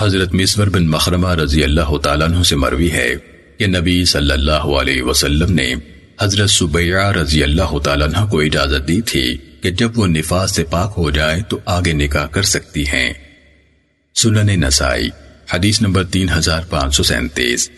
حضرت مصور بن مخرمہ رضی اللہ تعالیٰ عنہ سے مروی ہے کہ نبی صلی اللہ علیہ وسلم نے حضرت سبیعہ رضی اللہ تعالیٰ عنہ کو اجازت دی تھی کہ جب وہ نفاذ سے پاک ہو جائے تو آگے نکاح کر سکتی ہیں۔ سنن نسائی، حدیث نمبر تین ہزار پانچ سو سینتیس۔